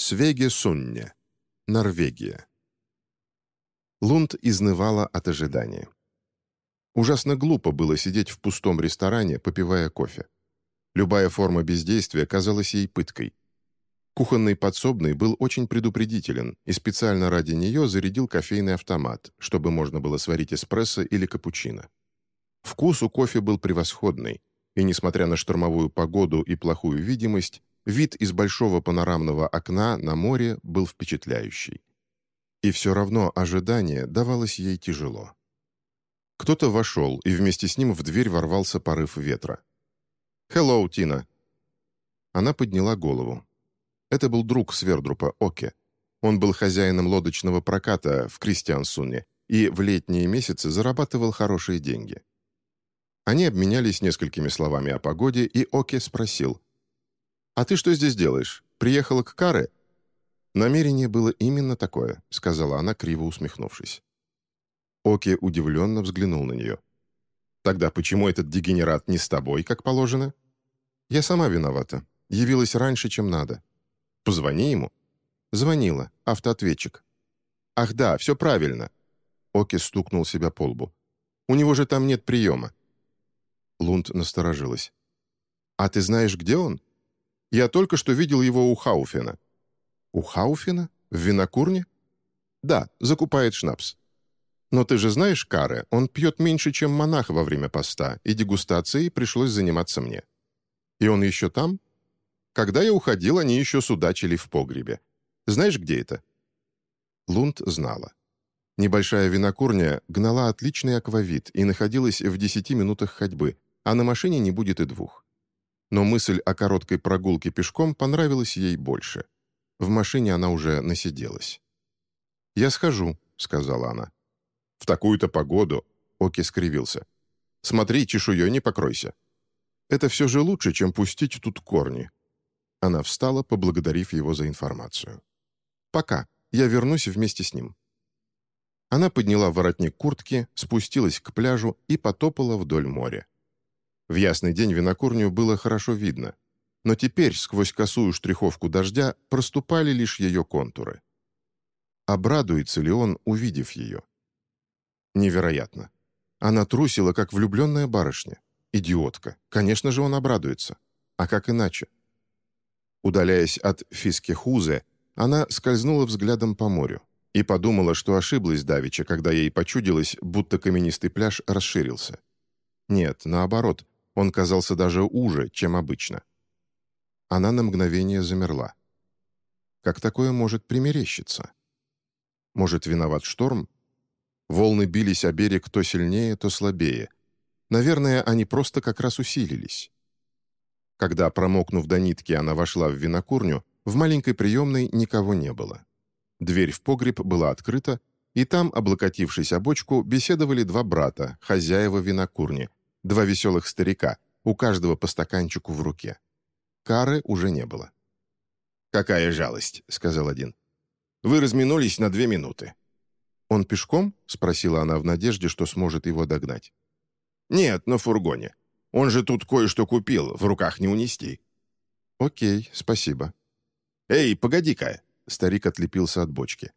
Свеге Сунне. Норвегия. Лунд изнывала от ожидания. Ужасно глупо было сидеть в пустом ресторане, попивая кофе. Любая форма бездействия казалась ей пыткой. Кухонный подсобный был очень предупредителен и специально ради нее зарядил кофейный автомат, чтобы можно было сварить эспрессо или капучино. Вкус у кофе был превосходный, и, несмотря на штормовую погоду и плохую видимость, вид из большого панорамного окна на море был впечатляющий. И все равно ожидание давалось ей тяжело. Кто-то вошел, и вместе с ним в дверь ворвался порыв ветра. «Хеллоу, Тина!» Она подняла голову. Это был друг Свердрупа, Оке. Он был хозяином лодочного проката в Кристиансуне и в летние месяцы зарабатывал хорошие деньги. Они обменялись несколькими словами о погоде, и Оке спросил. «А ты что здесь делаешь? Приехала к Каре?» «Намерение было именно такое», — сказала она, криво усмехнувшись. Оке удивленно взглянул на нее. «Тогда почему этот дегенерат не с тобой, как положено?» «Я сама виновата. Явилась раньше, чем надо. Позвони ему». Звонила. Автоответчик. «Ах да, все правильно». Оки стукнул себя по лбу. «У него же там нет приема». Лунд насторожилась. «А ты знаешь, где он?» «Я только что видел его у Хауфена». «У Хауфена? В винокурне?» «Да, закупает шнапс». «Но ты же знаешь, Каре, он пьет меньше, чем монах во время поста, и дегустацией пришлось заниматься мне». «И он еще там?» Когда я уходил, они еще судачили в погребе. Знаешь, где это?» Лунд знала. Небольшая винокурня гнала отличный аквавит и находилась в десяти минутах ходьбы, а на машине не будет и двух. Но мысль о короткой прогулке пешком понравилась ей больше. В машине она уже насиделась. «Я схожу», — сказала она. «В такую-то погоду», — Оки скривился. «Смотри, чешуей не покройся. Это все же лучше, чем пустить тут корни. Она встала, поблагодарив его за информацию. «Пока. Я вернусь вместе с ним». Она подняла воротник куртки, спустилась к пляжу и потопала вдоль моря. В ясный день винокурню было хорошо видно, но теперь сквозь косую штриховку дождя проступали лишь ее контуры. Обрадуется ли он, увидев ее? Невероятно. Она трусила, как влюбленная барышня. Идиотка. Конечно же, он обрадуется. А как иначе? Удаляясь от Фискехузе, она скользнула взглядом по морю и подумала, что ошиблась давеча, когда ей почудилось, будто каменистый пляж расширился. Нет, наоборот, он казался даже уже, чем обычно. Она на мгновение замерла. Как такое может примерещиться? Может, виноват шторм? Волны бились о берег то сильнее, то слабее. Наверное, они просто как раз усилились. Когда, промокнув до нитки, она вошла в винокурню, в маленькой приемной никого не было. Дверь в погреб была открыта, и там, облокотившись о бочку, беседовали два брата, хозяева винокурни, два веселых старика, у каждого по стаканчику в руке. Кары уже не было. «Какая жалость», — сказал один. «Вы разминулись на две минуты». «Он пешком?» — спросила она в надежде, что сможет его догнать. «Нет, на фургоне. Он же тут кое-что купил, в руках не унести». «Окей, спасибо». «Эй, погоди-ка!» — старик отлепился от бочки.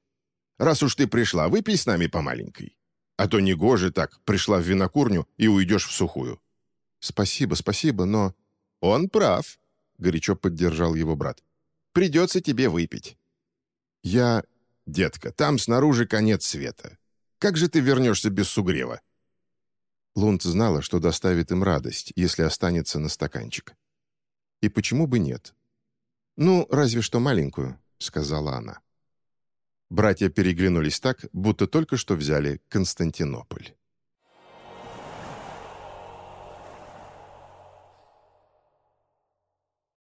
«Раз уж ты пришла, выпей с нами по маленькой. А то не гоже так, пришла в винокурню и уйдешь в сухую». «Спасибо, спасибо, но...» «Он прав», — горячо поддержал его брат. «Придется тебе выпить». «Я...» «Детка, там снаружи конец света. Как же ты вернешься без сугрева?» Лунд знала, что доставит им радость, если останется на стаканчик. И почему бы нет? «Ну, разве что маленькую», — сказала она. Братья переглянулись так, будто только что взяли Константинополь.